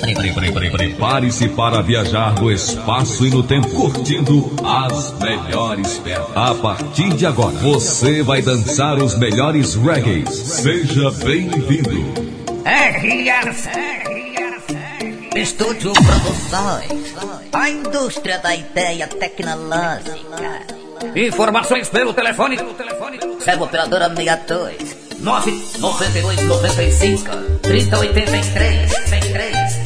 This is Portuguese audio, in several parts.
Prepare-se para viajar no espaço e no tempo, curtindo as melhores pedras. A partir de agora, você vai dançar os melhores reggae. Seja bem-vindo. Estúdio Produções. A indústria da ideia tecnológica. Informações pelo telefone. Servo operadora 62 992 95 3083 63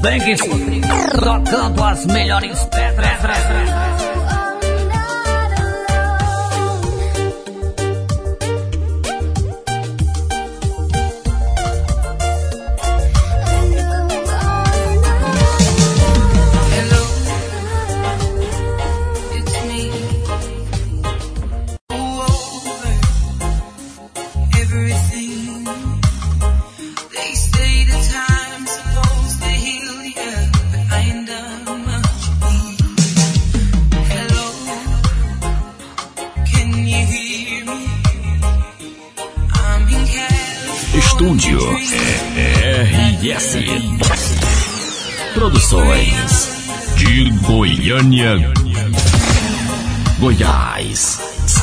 Banks, tocando as melhores pedras. Goiânia, Goiás.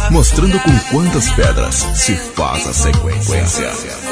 Mostrando com quantas pedras se faz a sequência.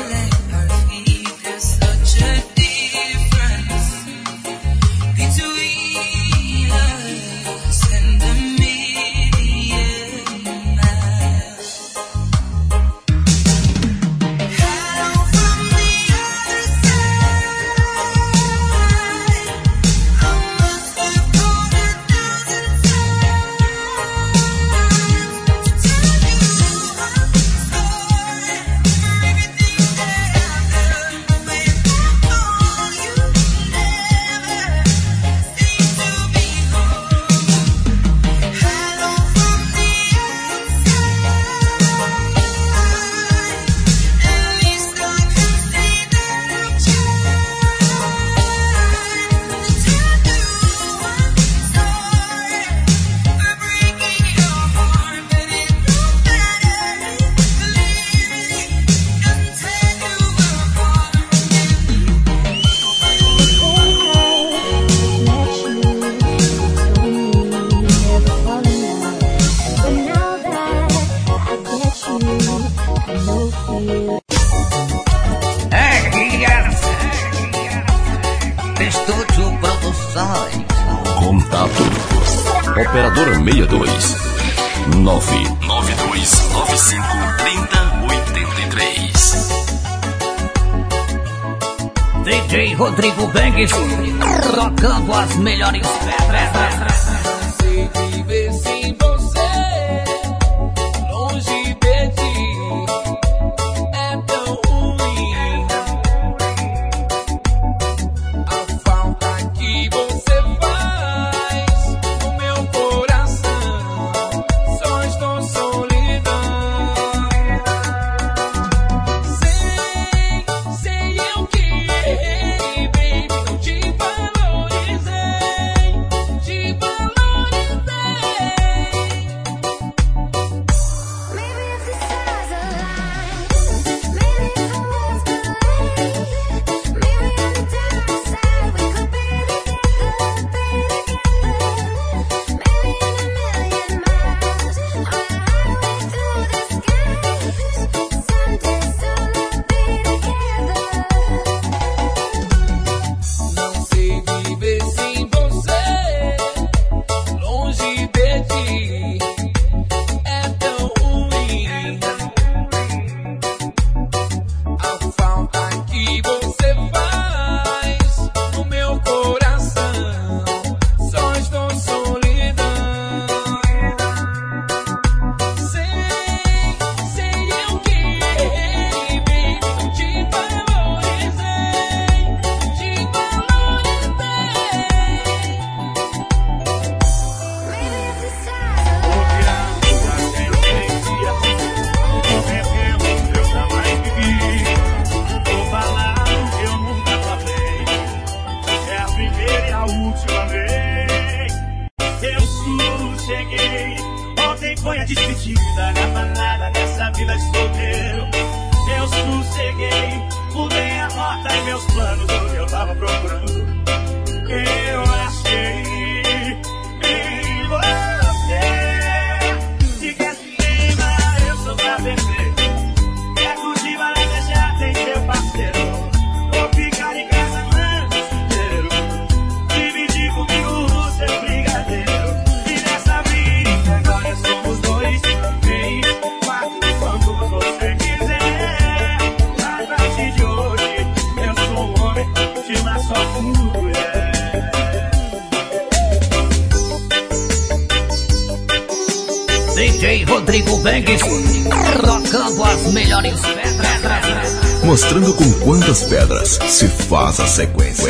pedras se faz a sequência.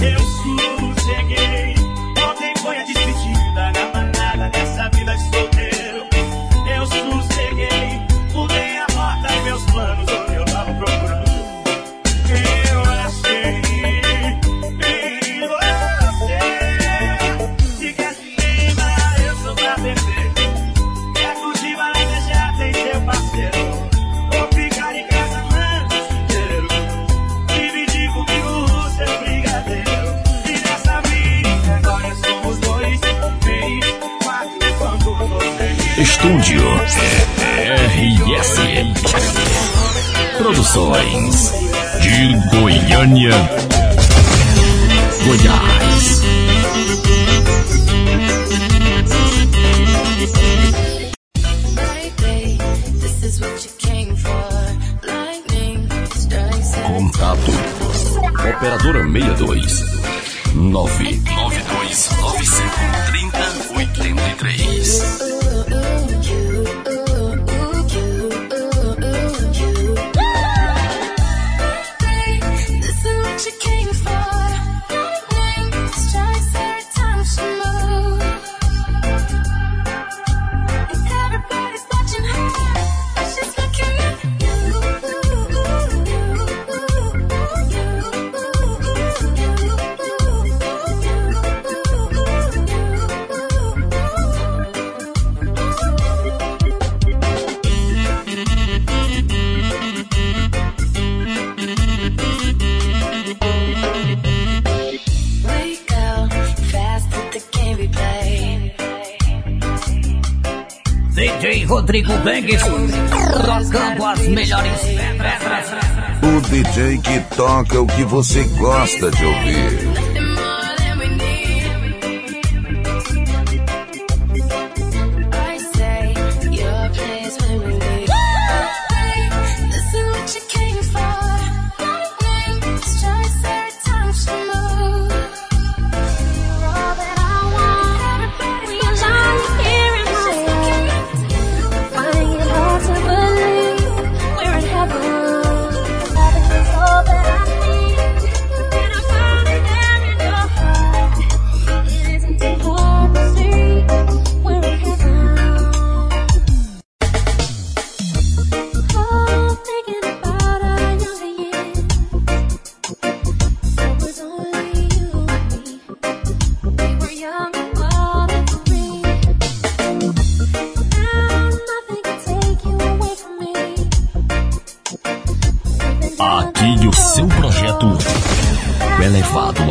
Eu Rodrigo Bengues, tocando as melhores pedras. O DJ que toca é o que você gosta de ouvir. Adequado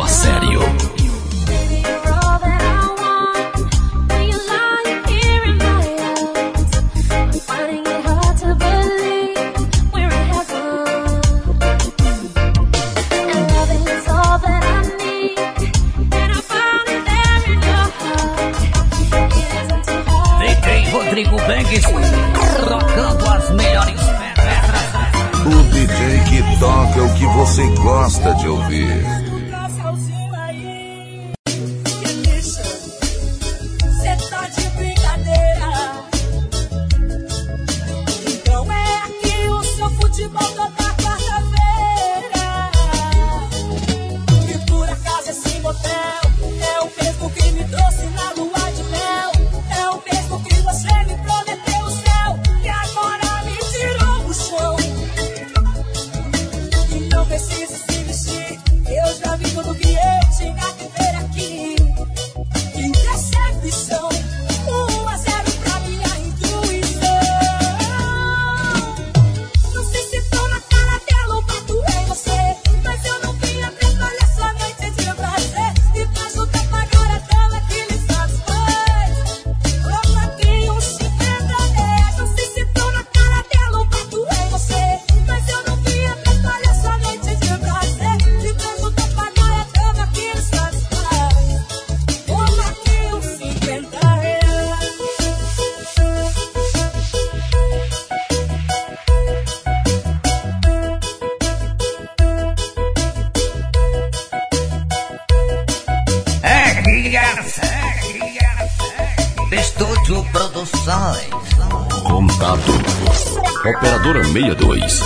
Operadora 62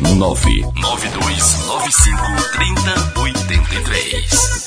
99295 3083.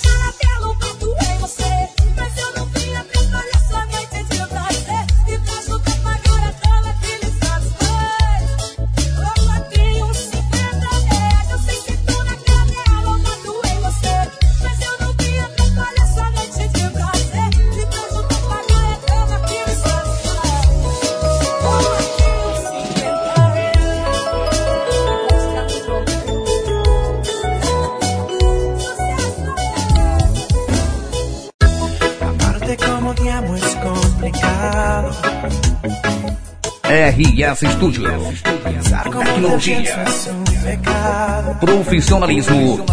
RS Studio. Tecnologia. Profissionalismo.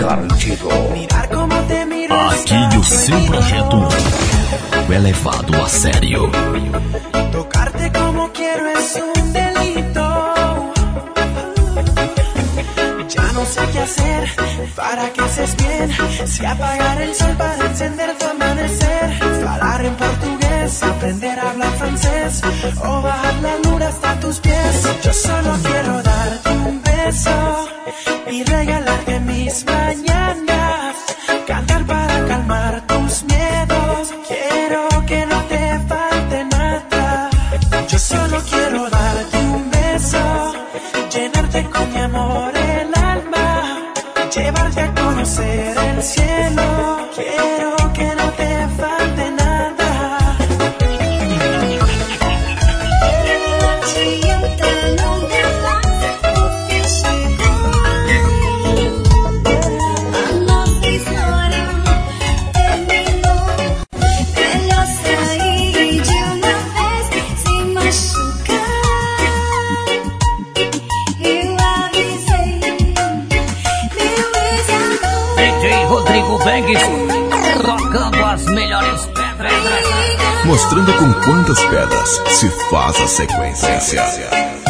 Garantido. Aqui o seu projeto é levado a sério. sé qué hacer para que estés bien. Si apagar el sol para encender tu amanecer. Falar en portugués, aprender a hablar francés. O bajar la luna hasta tus pies. Yo solo quiero darte un beso y regalar. siempre. se faz a sequência.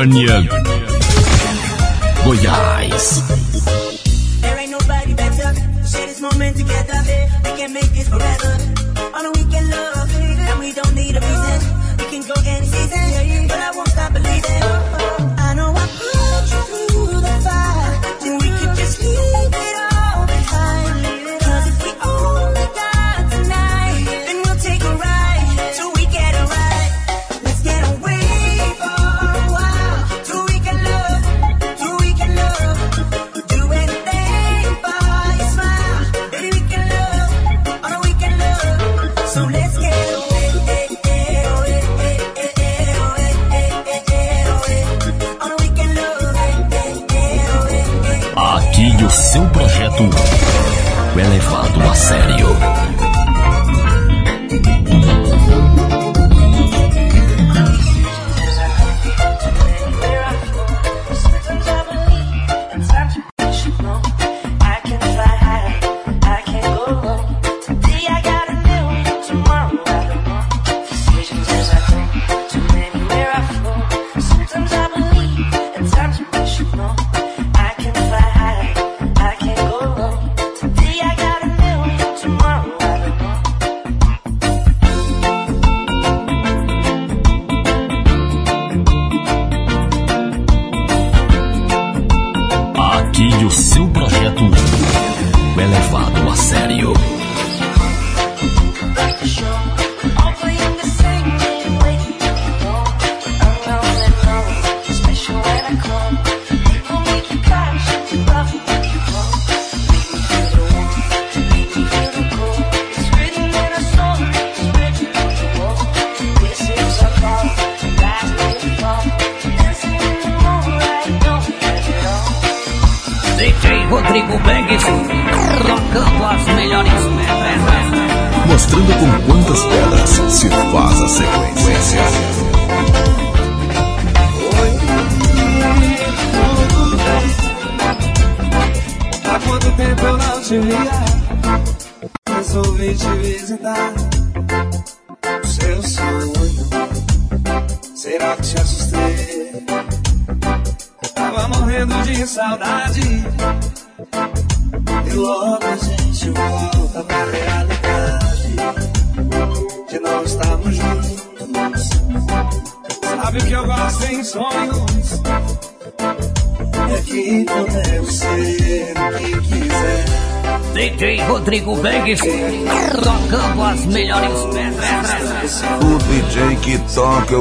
Goiânia, Goiás.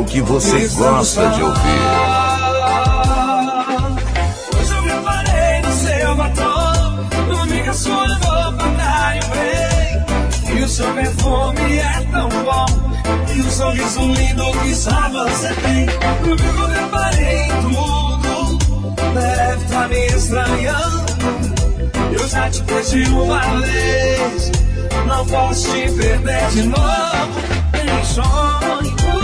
que você gosta de ouvir. seu perfume é tão bom. E o sorriso lindo que só você tem. Comigo preparei tudo. Deve estar me estranhando. Eu já te pedi uma vez. Não posso te perder de novo. Tem sonho.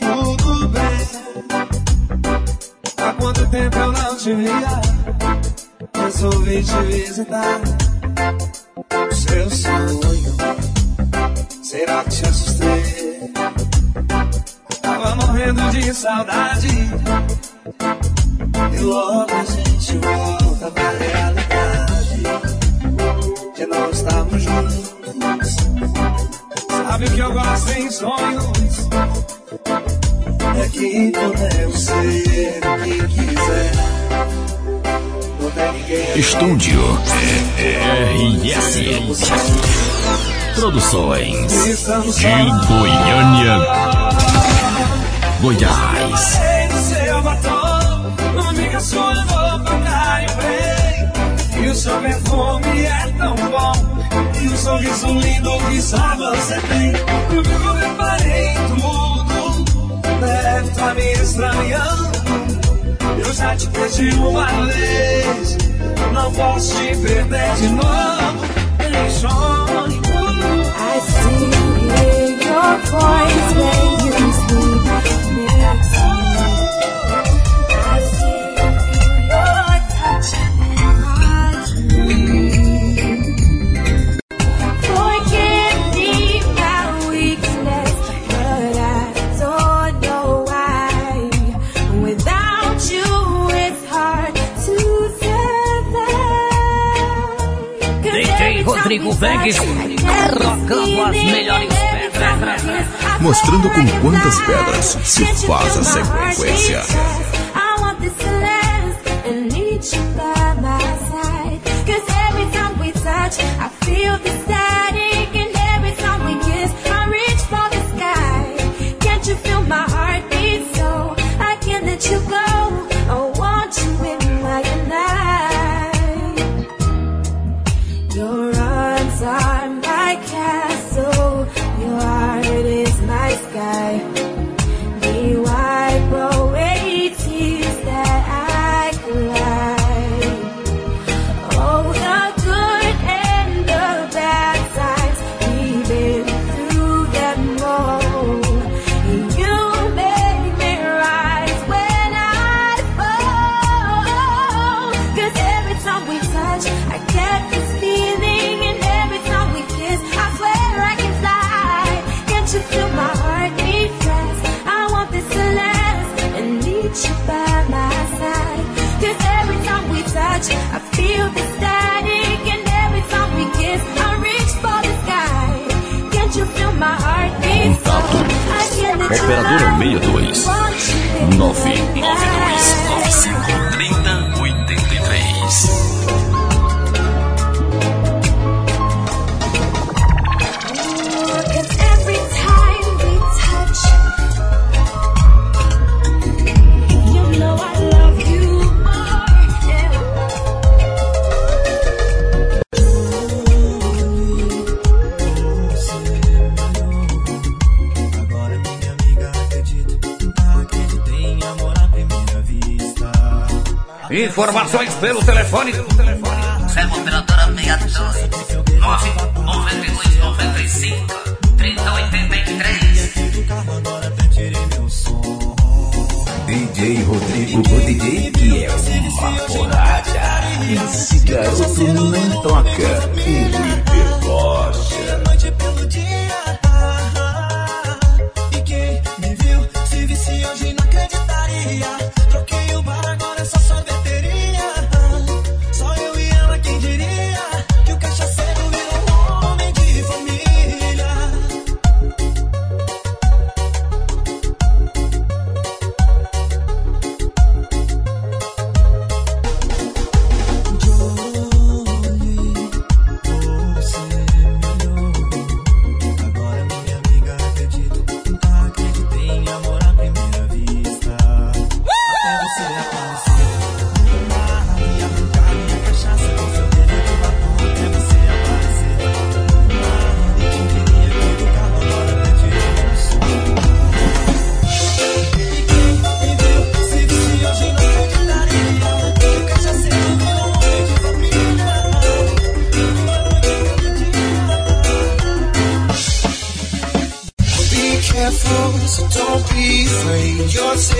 Tudo bem. Há quanto tempo eu não te via? Resolvi te visitar. O seu sonho. Será que te assustei? Tava morrendo de saudade. E logo a gente volta pra realidade. Que não estamos juntos. Sabe que eu gosto em sonhos que podemos é ser o que quiser. É é Estúdio RS Produções de Goiânia, Goiás. Amiga sua, vou pra e o seu perfume é tão bom E o sorriso lindo que só você tem. Eu me preparei tudo deve estar me estranhando. Eu já te perdi uma vez, não posso te perder de novo. Eletrônico. I see your voice when you sleep. que tocando as melhores pedras. Mostrando com quantas pedras se faz a sequência. I want this last and need you back. Operadora 62 9 Informações pelo telefone.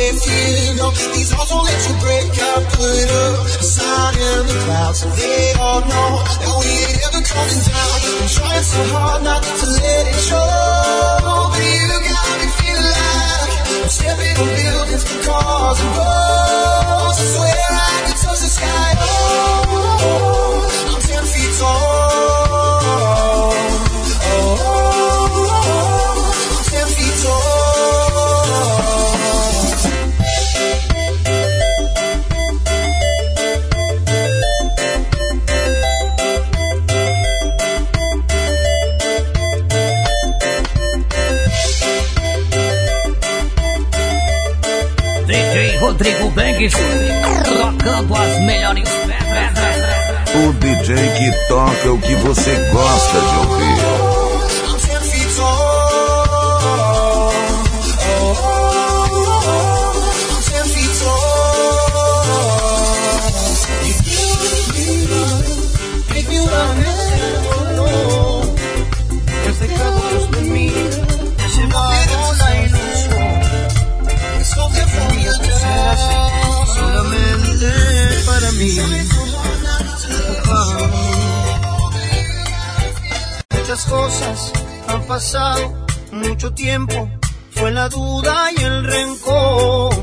in freedom. These walls won't let you break up. Put up a sign in the clouds so they all know that we ain't ever coming down. I'm trying so hard not to let Big tocando as melhores pedras. O DJ que toca o que você gosta de ouvir. cosas han pasado mucho tiempo. Fue la duda y el rencor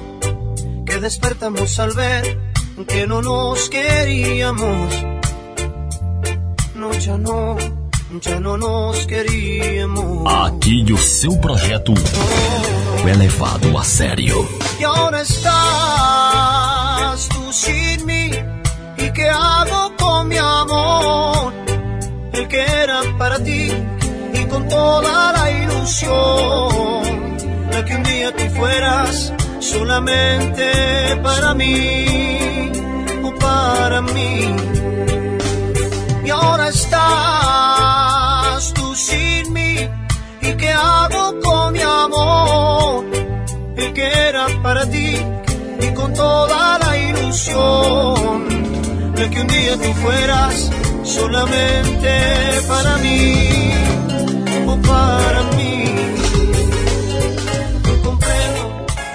que despertamos al ver que no nos queríamos. No, ya no, ya no nos queríamos. Aqui e o seu projeto oh, é levado a sério. E agora estás tú sin mí. ¿Y qué hago con mi amor? El que era para ti toda la ilusión de que un día tú fueras solamente para mí o para mí. Y ahora estás tú sin mí, ¿y qué hago con mi amor? El que era para ti y con toda la ilusión de que un día tú fueras solamente para mí. para mí.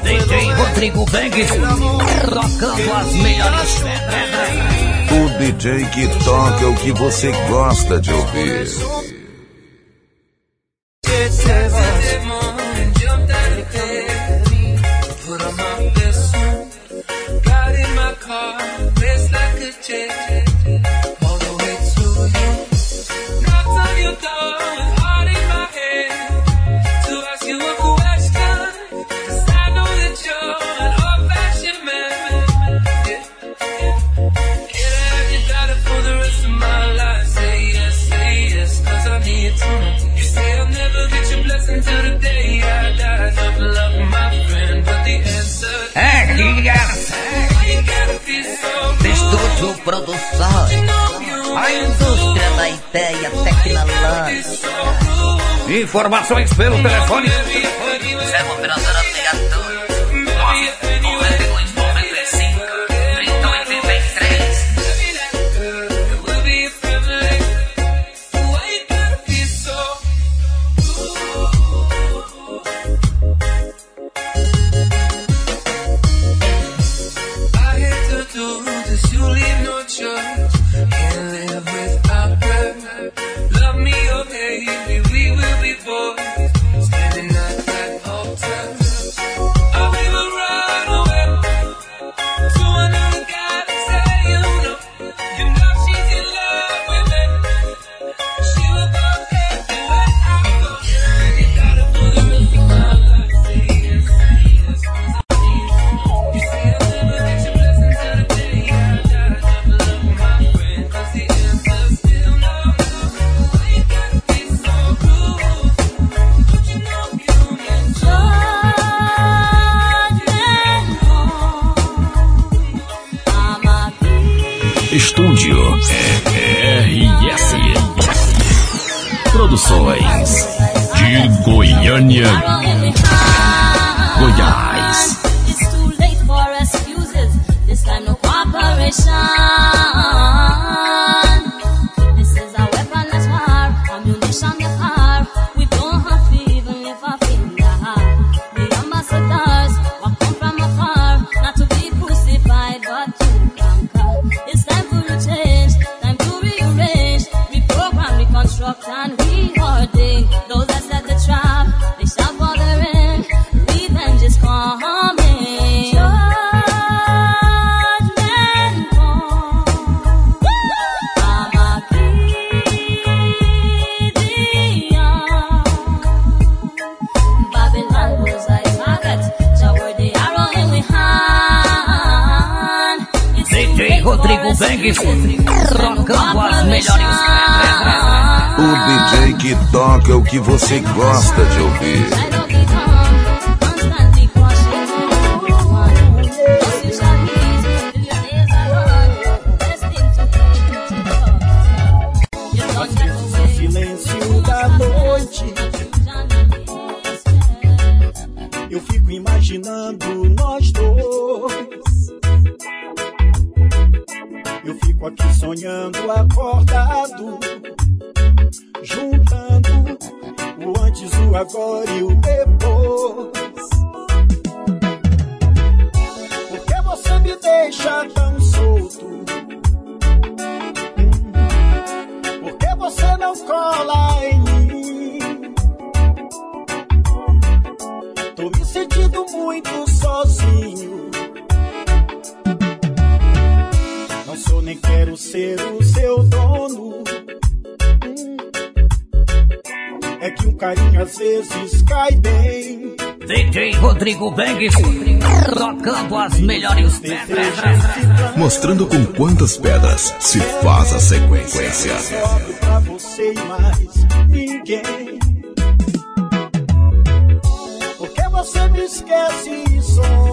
DJ Rodrigo Bang, tocando as melhores pedras. O DJ que toca o que você gosta de ouvir. Informações pelo telefone. DJ Rodrigo Banks, tocando as melhores pedras. Mostrando com quantas pedras se faz a sequência. Pra você e mais ninguém. Porque você me esquece e.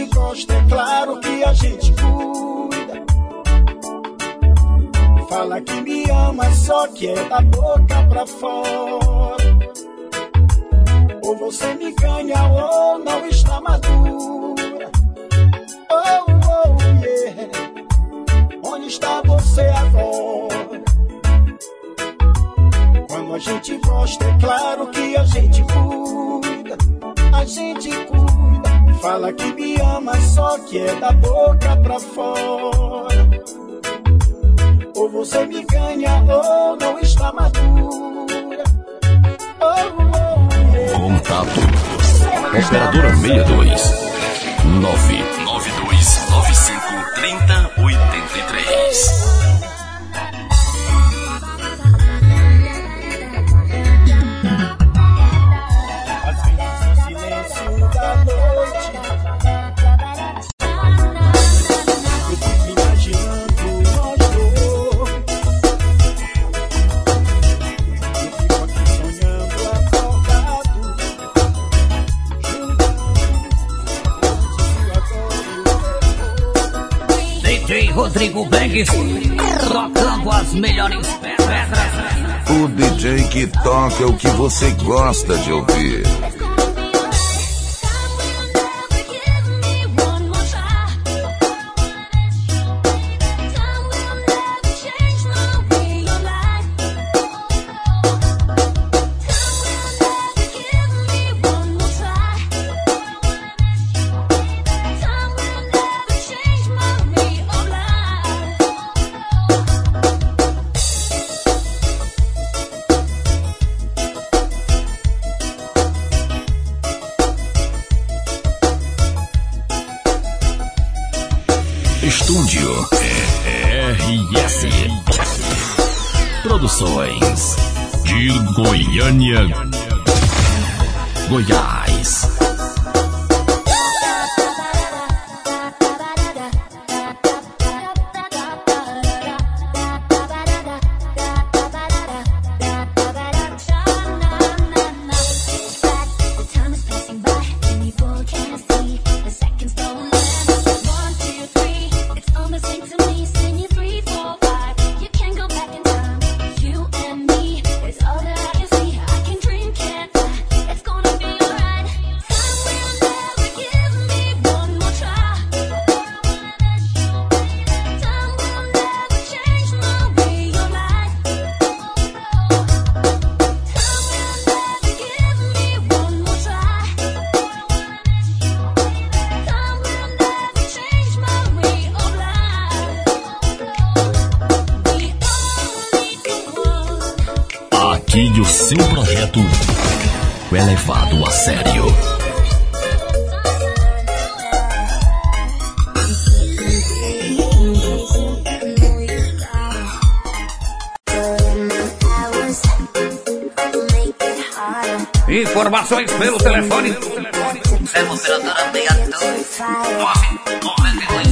gente gosta, é claro que a gente cuida. Fala que me ama, só que é da boca pra fora. Ou você me ganha ou não está madura. Oh, oh, yeah. Onde está você agora? Quando a gente gosta, é claro que a gente cuida. A gente cuida. Fala que me ama, só que é da boca pra fora. Ou você me ganha ou não está madura. Oh, oh. Contato. Operadora 62 992 95 30 83. Rodrigo Banks, tocando as melhores pedras. O DJ que toca o que você gosta de ouvir. Projeto é levado a sério. Informações pelo telefone. Servo operadora 62 992 95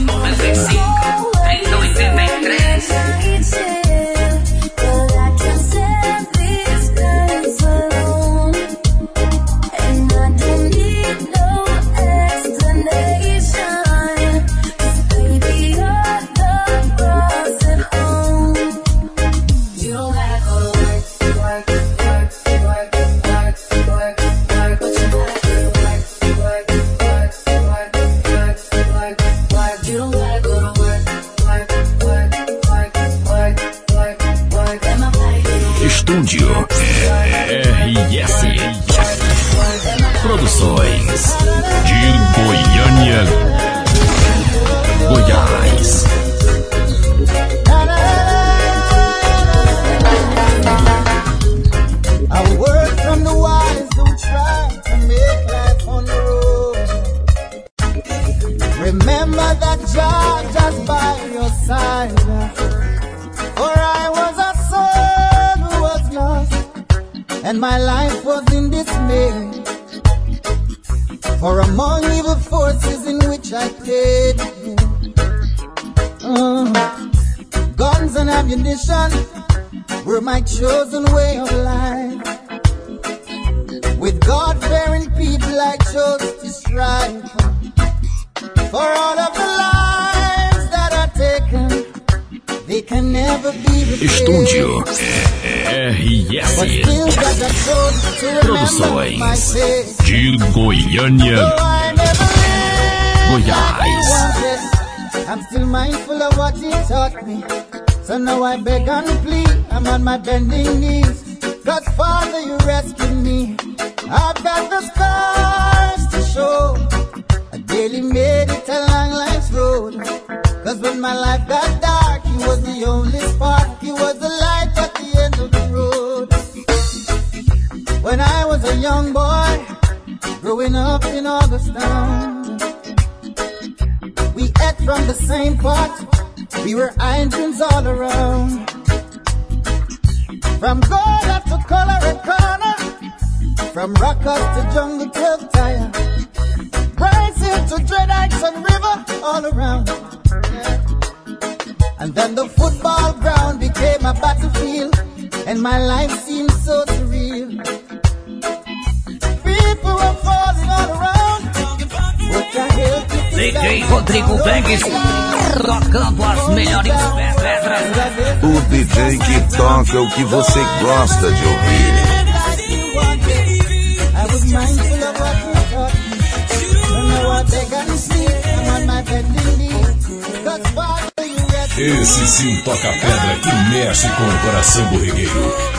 For among evil forces in which I played, uh, guns and ammunition were my chosen way of life. With God fearing people, I chose to strive for all of the lives that are taken. They can never be replaced. Estúdio RS. Produções de Goiânia, Goiás. So now I beg and plead, I'm on my bending knees. You rescued me. I've got the scars to show. I made it life's road. Cause when my life got dark, he was the only spark. He was growing up in Augustown, we ate from the same pot. We were irons all around. From Gola to Colorado, from Rockers to Jungle 12 Tire, Bryson to Dread Heights and River, all around. And then the football ground became a battlefield, and my life seemed so surreal. DJ Rodrigo Banks, tocando as melhores pedras. O DJ que toca o que você gosta de ouvir. Esse sim toca pedra que mexe com o coração do regueiro.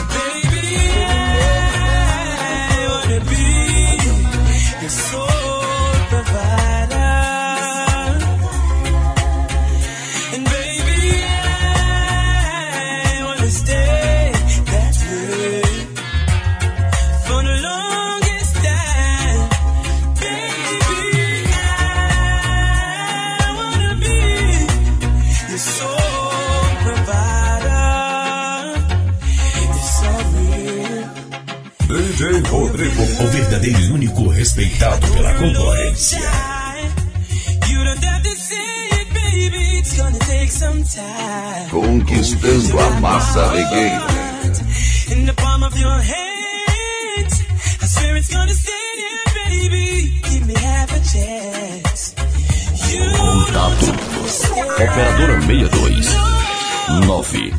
Me half a chance. You Contato. Operadora 62 992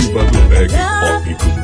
seiva do reggae pop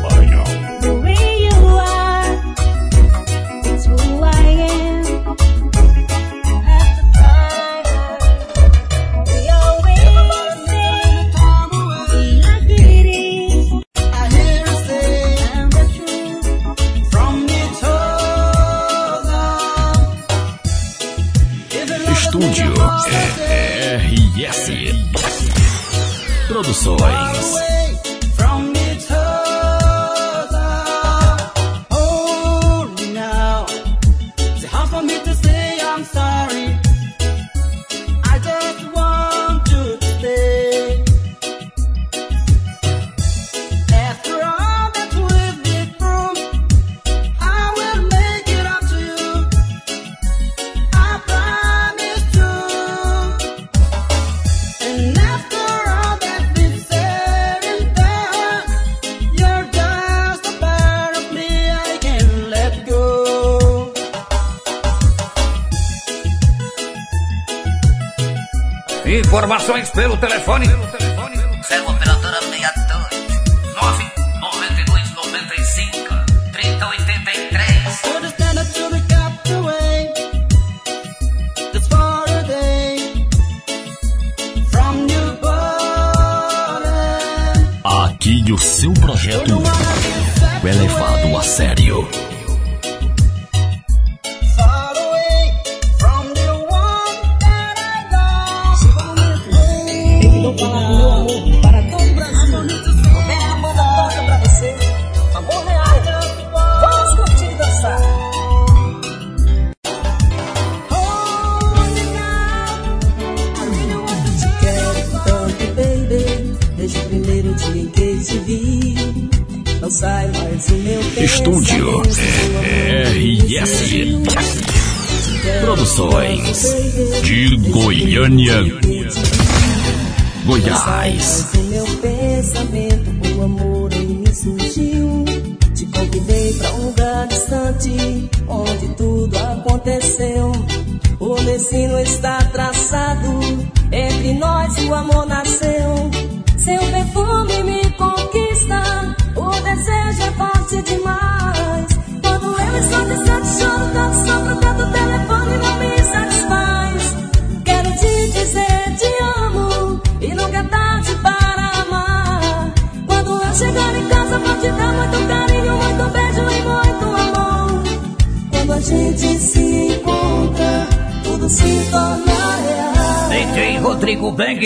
Me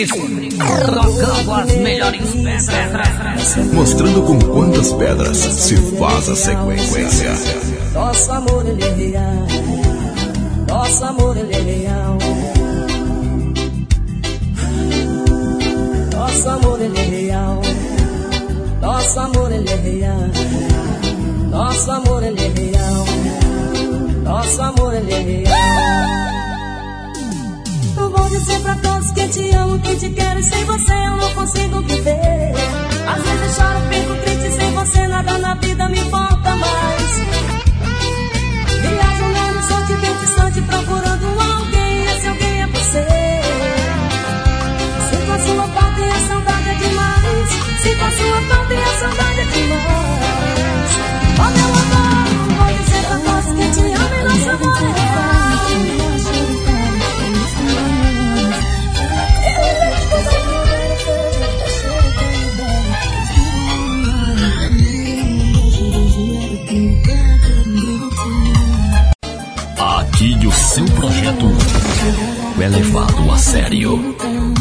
Lembre-se, tocando as melhores pedras. Mostrando com quantas pedras se faz a sequência. Nosso amor ele é real. Nosso amor ele é real. Nosso amor ele é real. Nosso amor ele é real. Nosso amor ele é real. Nosso amor ele é real dizer pra todos que te amo, que te quero e sem você eu não consigo viver. Às vezes choro, fico triste, sem você nada na vida me importa mais. Viajo no horizonte bem distante procurando alguém, esse alguém é você. Sinto a sua falta e a saudade é demais. Sinto a sua falta e a saudade é demais. elevado a sério.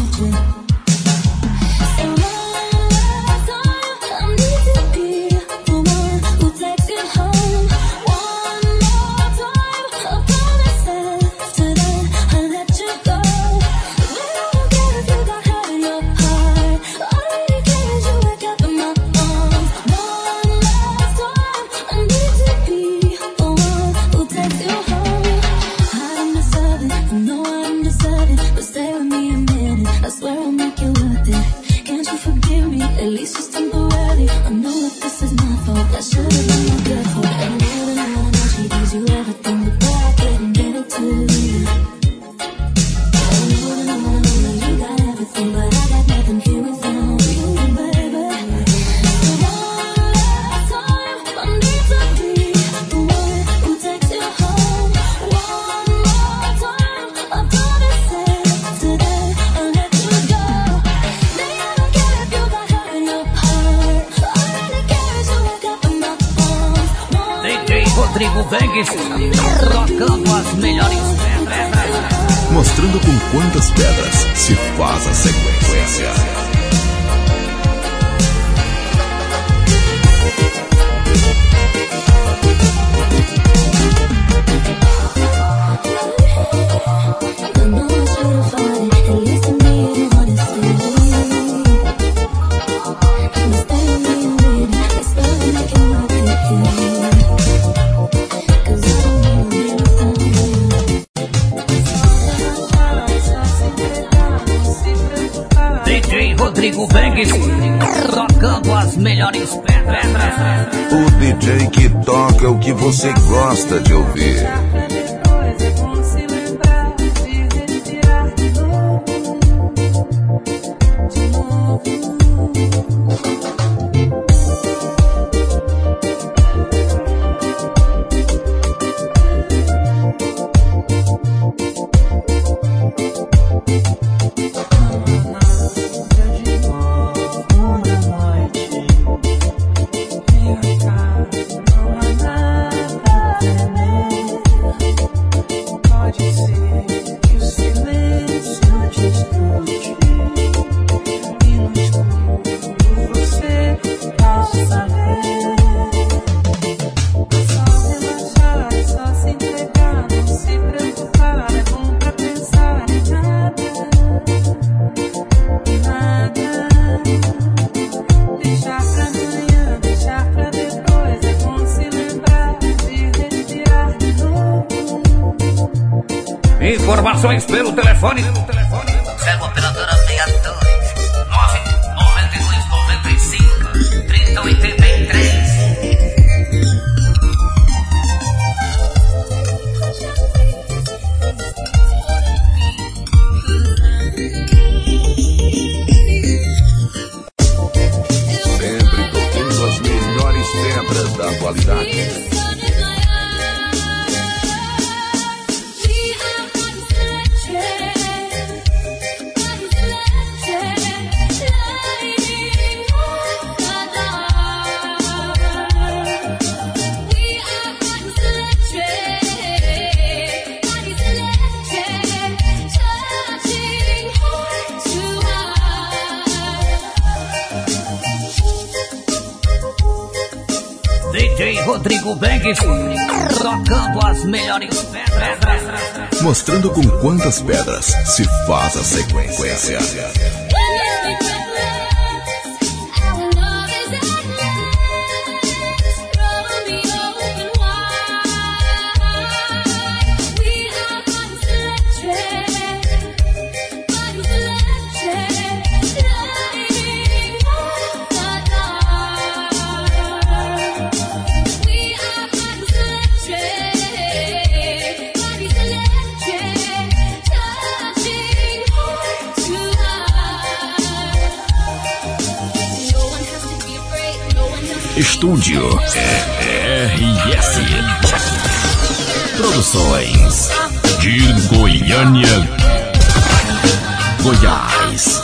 Vengues, tocando as melhores pedras. Mostrando com quantas pedras se faz a sequência. DJ que toca o que você gosta de ouvir. Informações pelo telefone. Servo se faz a sequência. Estúdio RS Produções de Goiânia, Goiás.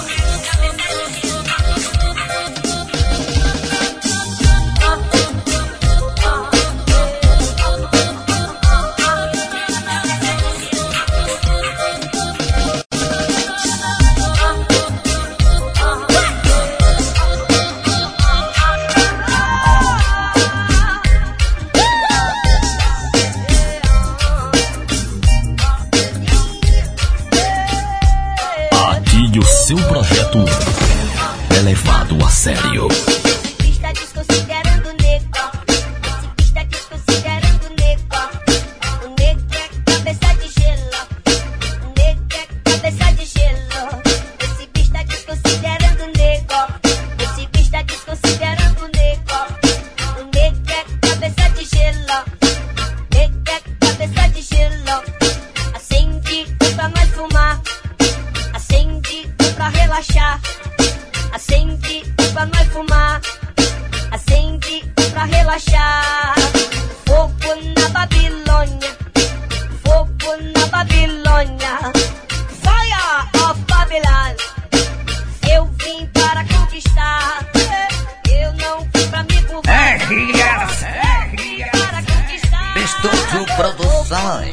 Estúdio Produções,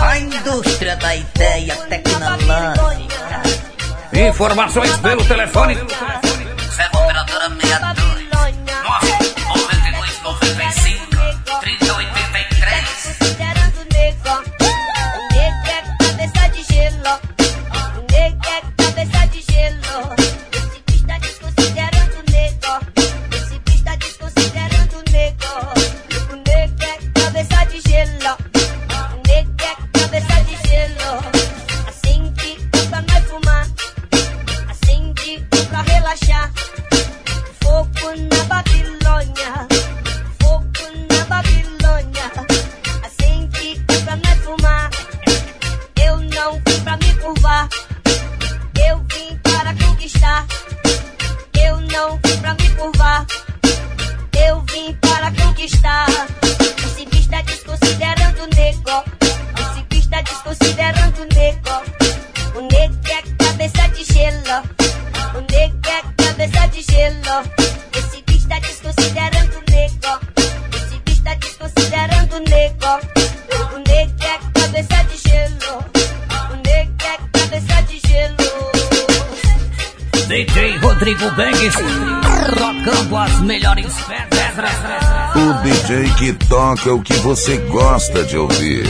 a indústria da ideia tecnológica. Informações pelo telefone E que toca o que você gosta de ouvir.